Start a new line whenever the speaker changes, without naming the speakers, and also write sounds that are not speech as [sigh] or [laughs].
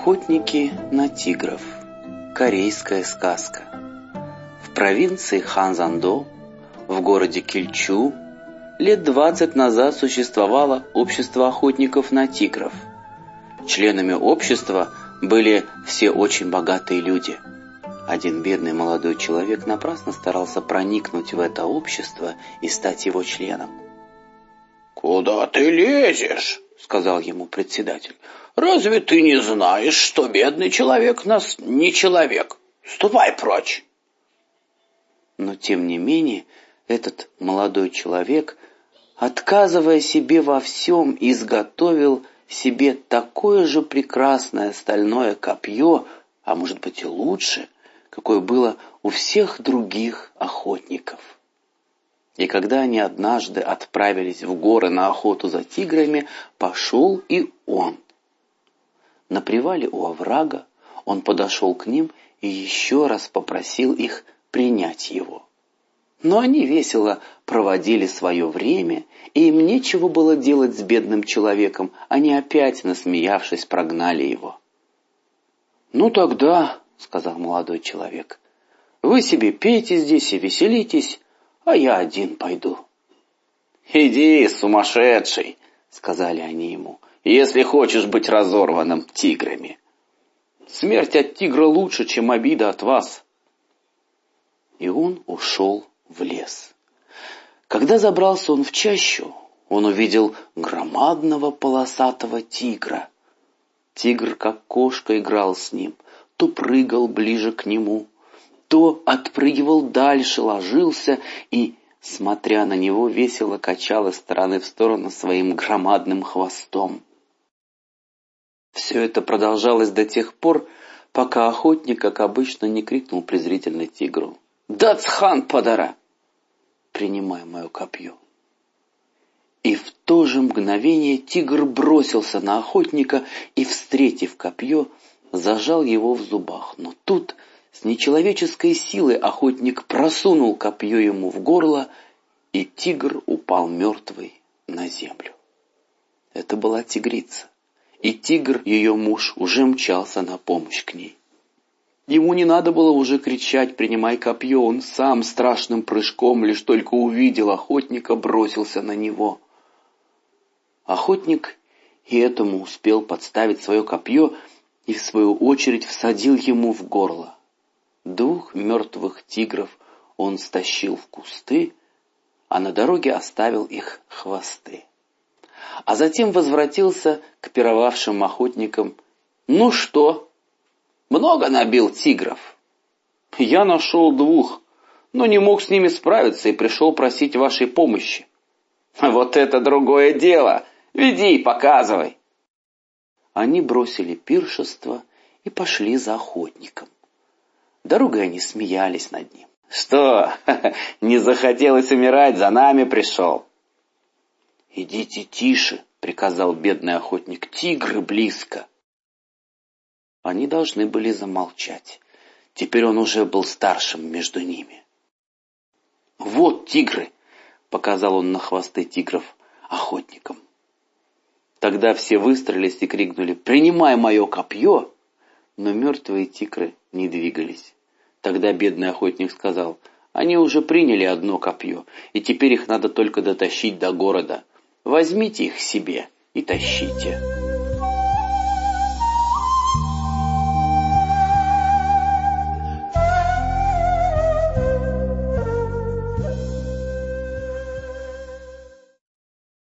Охотники на тигров. Корейская сказка. В провинции Ханзандо, в городе Кильчу, лет 20 назад существовало общество охотников на тигров. Членами общества были все очень богатые люди. Один бедный молодой человек напрасно старался проникнуть в это общество и стать его членом.
«Куда ты лезешь?» — сказал ему председатель. «Разве ты не знаешь, что бедный человек нас не человек? Ступай прочь!»
Но, тем не менее, этот молодой человек, отказывая себе во всем, изготовил себе такое же прекрасное стальное копье, а может быть и лучше, какое было у всех других охотников. И когда они однажды отправились в горы на охоту за тиграми, пошел и он. На привале у оврага он подошел к ним и еще раз попросил их принять его. Но они весело проводили свое время, и им нечего было делать с бедным человеком, они опять, насмеявшись, прогнали его. «Ну тогда», — сказал молодой человек, — «вы себе пейте здесь и веселитесь, а я один пойду.
«Иди, сумасшедший!» — сказали они ему, «если хочешь быть разорванным тиграми. Смерть от тигра лучше, чем обида от вас».
И он ушел в лес. Когда забрался он в чащу, он увидел громадного полосатого тигра. Тигр, как кошка, играл с ним, то прыгал ближе к нему, то отпрыгивал дальше, ложился и, смотря на него, весело качал из стороны в сторону своим громадным хвостом. Все это продолжалось до тех пор, пока охотник, как обычно, не крикнул презрительно тигру. «Дацхан подара! Принимай мое копье!» И в то же мгновение тигр бросился на охотника и, встретив копье, зажал его в зубах. Но тут с нечеловеческой силой охотник просунул копье ему в горло, и тигр упал мертвый на землю. Это была тигрица, и тигр, ее муж, уже мчался на помощь к ней. Ему не надо было уже кричать «принимай копье», он сам страшным прыжком, лишь только увидел охотника, бросился на него. Охотник и этому успел подставить свое копье и, в свою очередь, всадил ему в горло. Двух мертвых тигров он стащил в кусты, а на дороге оставил их хвосты. А затем возвратился к пировавшим охотникам. «Ну что, много набил тигров?» «Я нашел двух, но не мог с ними справиться и пришел просить вашей помощи».
«Вот это другое дело! Веди, показывай!»
Они бросили пиршество и пошли за охотником. Дорогой они смеялись над ним.
«Что, [laughs] не захотелось умирать, за нами пришел?»
«Идите тише», — приказал бедный охотник, — «тигры близко». Они должны были замолчать. Теперь он уже был старшим между ними. «Вот тигры!» — показал он на хвосты тигров охотникам. Тогда все выстрелились и крикнули «Принимай мое копье!» Но мертвые тигры не двигались. Тогда бедный охотник сказал, они уже приняли одно копье, и теперь их надо только дотащить до города. Возьмите их себе и тащите.